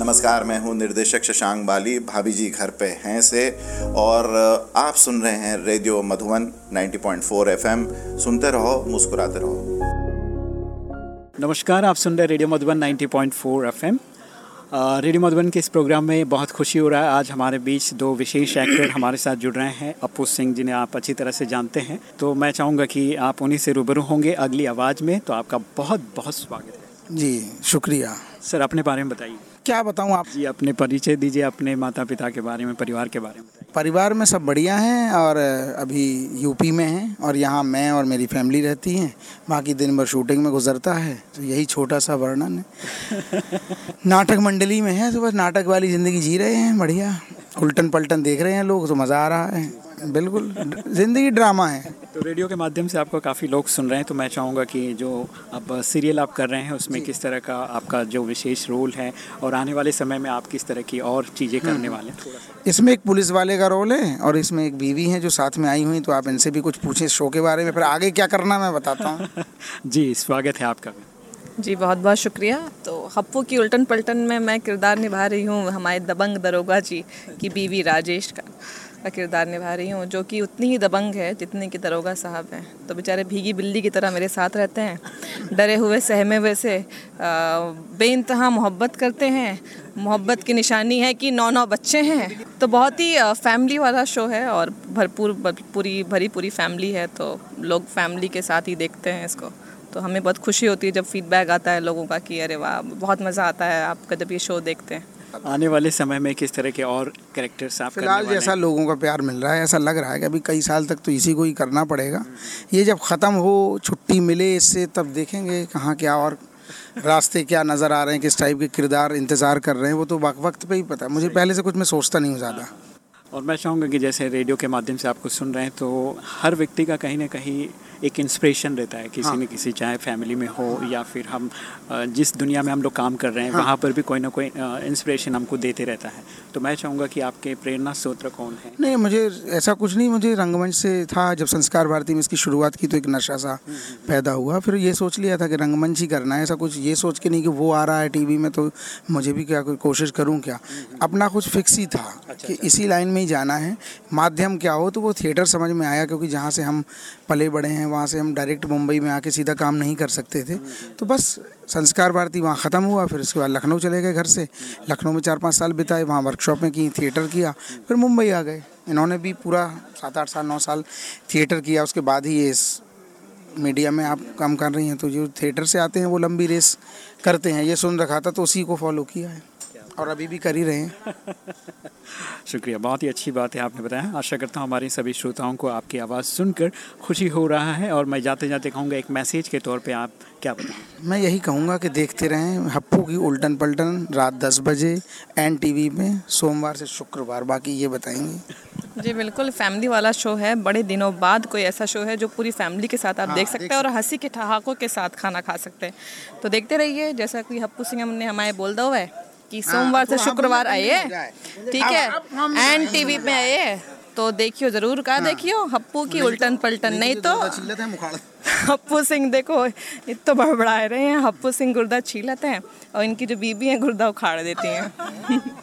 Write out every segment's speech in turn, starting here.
नमस्कार, मैं हूँ निर्देशक शशांक बाली, भाभी जी घर पे हैं से, और आप सुन रहे हैं रेडियो मधुबन 90.4 एफएम। सुनते रहो, मुस्कुराते रहो। नमस्कार, आप सुन रहे radio Madhuban 90.4 FM. Radio Madhuban के इस प्रोग्राम में बहुत खुशी हो रहा है। आज हमारे बीच दो विशेष एक्टर हमारे साथ जुड़ रहे हैं। अपू सिंह जिन्हें आप अच्छी तरह से जानते हैं। तो मैं चाहूँगा कि आप उन्हीं से रूबरू होंगे अगली आवाज़ में। तो आपका बहुत बहुत स्वागत। जी शुक्रिया। सर अपने बारे में बताइए। क्या बताऊँ आप? जी अपने परिचय दीजिए अपने माता पिता के बारे में परिवार के बारे में परिवार में सब बढ़िया हैं और अभी यूपी में हैं और यहाँ मैं और मेरी फैमिली रहती हैं। बाकी दिन भर शूटिंग में गुजरता है तो यही छोटा सा वर्णन है। नाटक मंडली में है तो बस नाटक वाली ज़िंदगी जी रहे हैं बढ़िया। उल्टन पलटन देख रहे हैं लोग तो मज़ा आ रहा है। बिल्कुल ज़िंदगी ड्रामा है। तो रेडियो के माध्यम से आपको काफ़ी लोग सुन रहे हैं तो मैं चाहूँगा कि जो अब सीरियल आप कर रहे हैं उसमें किस तरह का आपका जो विशेष रोल है और आने वाले समय में आप किस तरह की और चीज़ें करने हम्म। वाले हैं? इसमें एक पुलिस वाले का रोल है और इसमें एक बीवी है जो साथ में आई हुई तो आप इनसे भी कुछ पूछें शो के बारे में। फिर आगे क्या करना मैं बताता हूँ। जी स्वागत है आपका। जी बहुत बहुत शुक्रिया। तो हप्पू की उल्टन पलटन में मैं किरदार निभा रही हूँ हमारे दबंग दरोगा जी की बीवी राजेश का। का किरदार निभा रही हूँ, जो कि उतनी ही दबंग है जितने कि दरोगा साहब हैं। तो बेचारे भीगी बिल्ली की तरह मेरे साथ रहते हैं, डरे हुए, सहमे हुए से बेानतहा मोहब्बत करते हैं। मोहब्बत की निशानी है कि नौ नौ बच्चे हैं। तो बहुत ही फैमिली वाला शो है और भरपूर पूरी, भरी पूरी फैमिली है तो लोग फैमिली के साथ ही देखते हैं इसको। तो हमें बहुत खुशी होती है जब फीडबैक आता है लोगों का कि अरे वाह, बहुत मज़ा आता है आपका जब ये शो देखते हैं। आने वाले समय में किस तरह के और कैरेक्टर्स आप फ़िलहाल जैसा लोगों का प्यार मिल रहा है ऐसा लग रहा है कि अभी कई साल तक तो इसी को ही करना पड़ेगा। ये जब ख़त्म हो छुट्टी मिले इससे तब देखेंगे कहाँ क्या और रास्ते क्या नज़र आ रहे हैं किस टाइप के किरदार इंतज़ार कर रहे हैं वो तो वक्त पे ही पता है। मुझे पहले से कुछ मैं सोचता नहीं हूँ ज़्यादा। और मैं चाहूँगा कि जैसे रेडियो के माध्यम से आपको सुन रहे हैं तो हर व्यक्ति का कहीं ना कहीं एक इंस्पिरेशन रहता है किसी हाँ। न किसी चाहे फैमिली में हो या फिर हम जिस दुनिया में हम लोग काम कर रहे हैं हाँ। वहाँ पर भी कोई ना कोई इंस्पिरेशन हमको देते रहता है। तो मैं चाहूँगा कि आपके प्रेरणा स्रोत कौन है? नहीं मुझे ऐसा कुछ नहीं मुझे रंगमंच से था जब संस्कार भारती में इसकी शुरुआत की तो एक नशा सा पैदा हुआ। फिर ये सोच लिया था कि रंगमंच ही करना है ऐसा कुछ ये सोच के नहीं कि वो आ रहा है टीवी में तो मुझे भी क्या कोशिश करूँ क्या? अपना कुछ फिक्स ही था अच्छा, कि अच्छा। इसी लाइन में ही जाना है। माध्यम क्या हो तो वो थिएटर समझ में आया क्योंकि जहाँ से हम पले बड़े हैं, वहाँ से हम डायरेक्ट मुंबई में आके सीधा काम नहीं कर सकते थे। तो बस संस्कार भारती वहाँ ख़त्म हुआ, फिर उसके बाद लखनऊ चले गए घर से। लखनऊ में चार पाँच साल बिताए, वहाँ वर्कशॉप में की थिएटर किया, फिर मुंबई आ गए। इन्होंने भी पूरा सात आठ साल, नौ साल थिएटर किया, उसके बाद ही ये इस मीडिया में आप काम कर रही हैं। तो जो थिएटर से आते हैं, वो लंबी रेस करते हैं। ये सुन रखा था तो उसी को फॉलो किया है। और अभी भी कर ही रहे हैं। शुक्रिया बहुत ही अच्छी बात है आपने बताया। आशा करता हूँ हमारे सभी श्रोताओं को आपकी आवाज़ सुनकर खुशी हो रहा है और मैं जाते जाते कहूँगा एक मैसेज के तौर पे आप क्या बताएँ? मैं यही कहूँगा कि देखते रहें हप्पू की उल्टन पलटन रात दस बजे एन टी में सोमवार से शुक्रवार बाकी ये बताएँगे। जी बिल्कुल फैमिली वाला शो है बड़े दिनों बाद कोई ऐसा शो है जो पूरी फैमिली के साथ आप हाँ, देख सकते हैं और हँसी के ठहाकों के साथ खाना खा सकते हैं। तो देखते रहिए जैसा कि हप्पू सिंह हमने हमारे बोल दो है। कि सोमवार से तो शुक्रवार आइए ठीक है एन टीवी पे आए तो देखियो ज़रूर कहा। देखियो हप्पू की उल्टन पलटन नहीं तो हप्पू सिंह देखो इतना बड़बड़ा रहे हैं। हप्पू सिंह गुर्दा छीलते हैं और इनकी जो बीबी है गुर्दा उखाड़ देती हैं।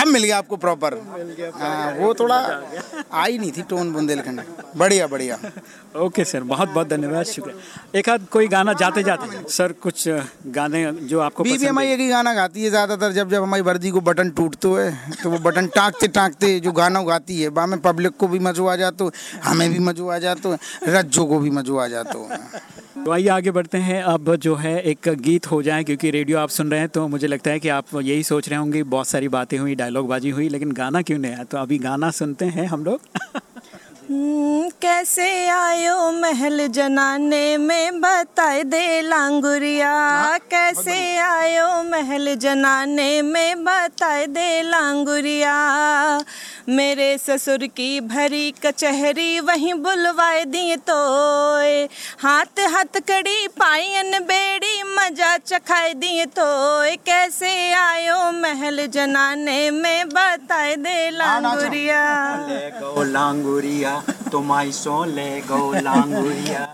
अब मिल गया आपको प्रॉपर हाँ वो थोड़ा आई नहीं थी टोन बुंदेलखंड। बढ़िया बढ़िया। ओके सर बहुत बहुत धन्यवाद शुक्रिया। एक आध कोई गाना जाते जाते। सर कुछ गाने जो आपको बीबी हमारी एक ही गाना गाती है ज़्यादातर जब जब हमारी वर्दी को बटन टूटते है तो वो बटन टाँगते टाँगते जो गाना गाती है बा में पब्लिक को भी मजो आ जाते हमें भी मजो आ जाते रज्जो को भी मजो आ जाते तो आइए आगे बढ़ते हैं। अब जो है एक गीत हो जाए क्योंकि रेडियो आप सुन रहे हैं तो मुझे लगता है कि आप यही सोच रहे होंगे बहुत सारी बातें हुई डायलॉग बाजी हुई लेकिन गाना क्यों नहीं आया तो अभी गाना सुनते हैं हम लोग। हम्म, कैसे आयो महल जनाने में बताए दे लांगुरिया। हाँ, कैसे आयो महल जनाने में बताए दे लांगुरिया। मेरे ससुर की भरी कचहरी वहीं बुलवाए दिए तो हाथ हाथ कड़ी पायन बेड़ी मज़ा चखाए दिए तो कैसे आयो महल जनाने में बताए दे लांगुरिया। गो लांगुरिया तुम्हारी सो ले गो लांगुरिया।